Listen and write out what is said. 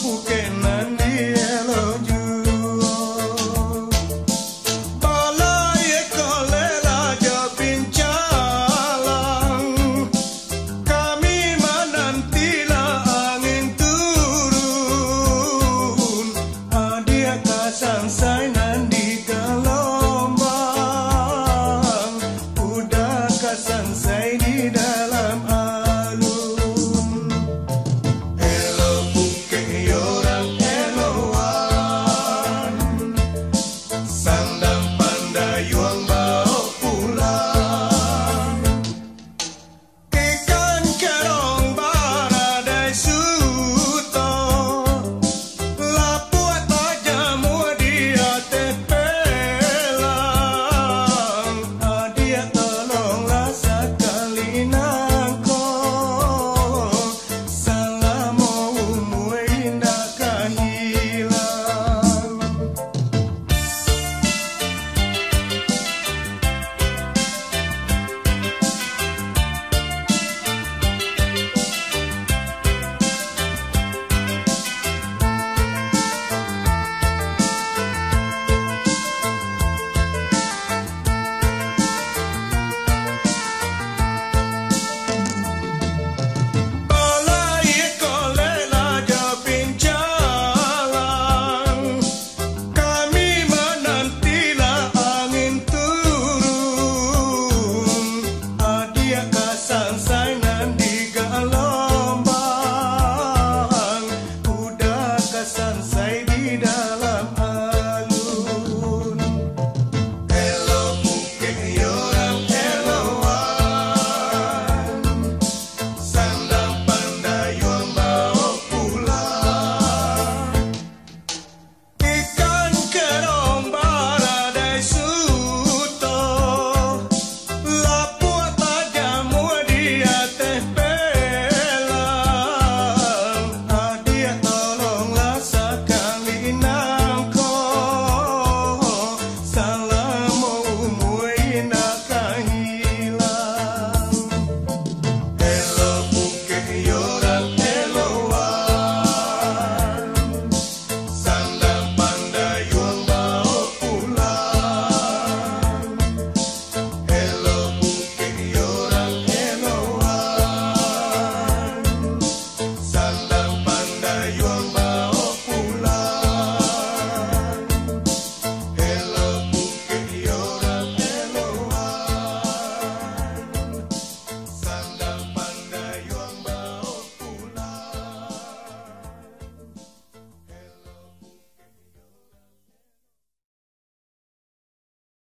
Shampoo. danza